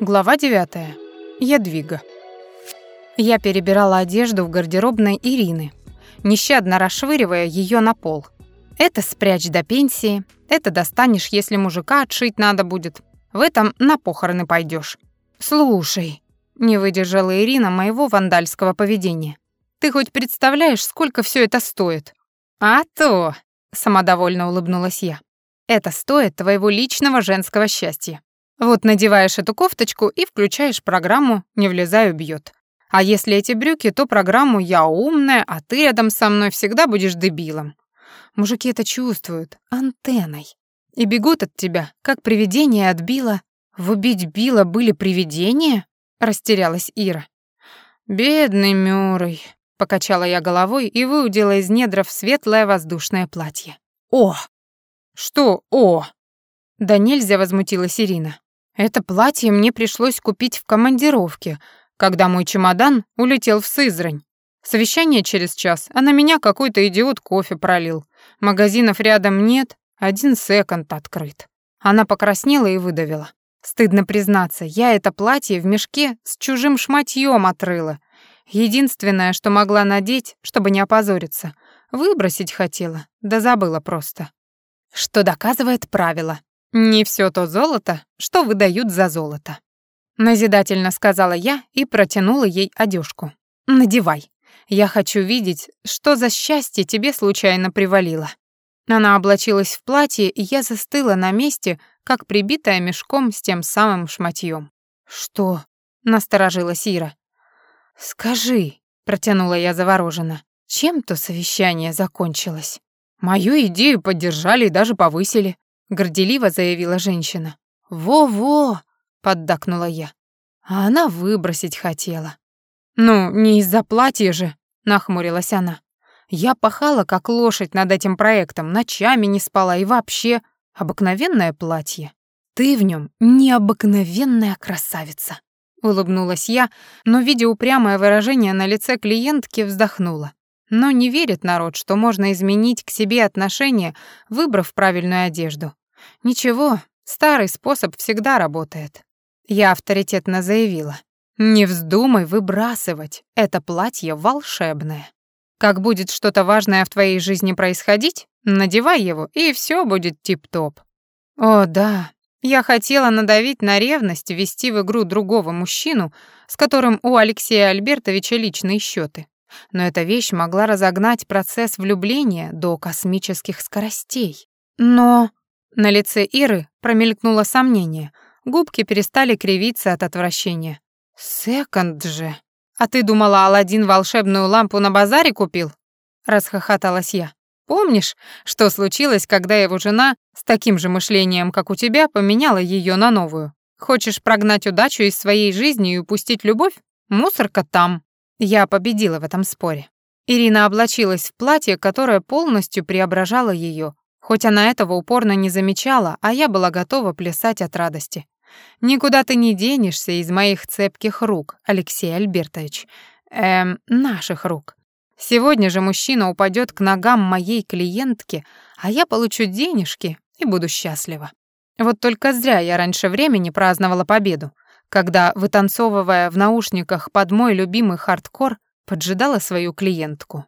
Глава 9. Ядвига. Я перебирала одежду в гардеробной Ирины, нещадно расшвыривая ее на пол. Это спрячь до пенсии, это достанешь, если мужика отшить надо будет. В этом на похороны пойдешь. Слушай, не выдержала Ирина моего вандальского поведения. Ты хоть представляешь, сколько все это стоит? А то, самодовольно улыбнулась я. Это стоит твоего личного женского счастья. Вот надеваешь эту кофточку и включаешь программу «Не влезаю, бьет». А если эти брюки, то программу «Я умная, а ты рядом со мной всегда будешь дебилом». Мужики это чувствуют, антенной. И бегут от тебя, как привидение от Билла. В убить Билла были привидения? Растерялась Ира. Бедный Мюррей, покачала я головой и выудила из недров светлое воздушное платье. О! Что «о»? Да нельзя возмутилась Ирина. Это платье мне пришлось купить в командировке, когда мой чемодан улетел в Сызрань. Совещание через час, а на меня какой-то идиот кофе пролил. Магазинов рядом нет, один секонд открыт. Она покраснела и выдавила. Стыдно признаться, я это платье в мешке с чужим шматьем отрыла. Единственное, что могла надеть, чтобы не опозориться. Выбросить хотела, да забыла просто что доказывает правило «не все то золото, что выдают за золото». Назидательно сказала я и протянула ей одежку. «Надевай. Я хочу видеть, что за счастье тебе случайно привалило». Она облачилась в платье, и я застыла на месте, как прибитая мешком с тем самым шматьем. «Что?» — насторожилась Ира. «Скажи», — протянула я завороженно, — «чем то совещание закончилось?» «Мою идею поддержали и даже повысили», — горделиво заявила женщина. «Во-во!» — поддакнула я. А она выбросить хотела. «Ну, не из-за платья же», — нахмурилась она. «Я пахала, как лошадь над этим проектом, ночами не спала и вообще обыкновенное платье. Ты в нем необыкновенная красавица», — улыбнулась я, но, видя упрямое выражение на лице клиентки, вздохнула. Но не верит народ, что можно изменить к себе отношение, выбрав правильную одежду. Ничего, старый способ всегда работает. Я авторитетно заявила. Не вздумай выбрасывать, это платье волшебное. Как будет что-то важное в твоей жизни происходить, надевай его, и все будет тип-топ. О, да, я хотела надавить на ревность, ввести в игру другого мужчину, с которым у Алексея Альбертовича личные счеты но эта вещь могла разогнать процесс влюбления до космических скоростей. Но на лице Иры промелькнуло сомнение. Губки перестали кривиться от отвращения. «Секонд же! А ты думала, Аладдин волшебную лампу на базаре купил?» Расхохоталась я. «Помнишь, что случилось, когда его жена с таким же мышлением, как у тебя, поменяла ее на новую? Хочешь прогнать удачу из своей жизни и упустить любовь? Мусорка там!» Я победила в этом споре. Ирина облачилась в платье, которое полностью преображало ее, хоть она этого упорно не замечала, а я была готова плясать от радости. Никуда ты не денешься из моих цепких рук, Алексей Альбертович. Эм, наших рук. Сегодня же мужчина упадет к ногам моей клиентки, а я получу денежки и буду счастлива. Вот только зря я раньше времени праздновала победу когда, вытанцовывая в наушниках под мой любимый хардкор, поджидала свою клиентку.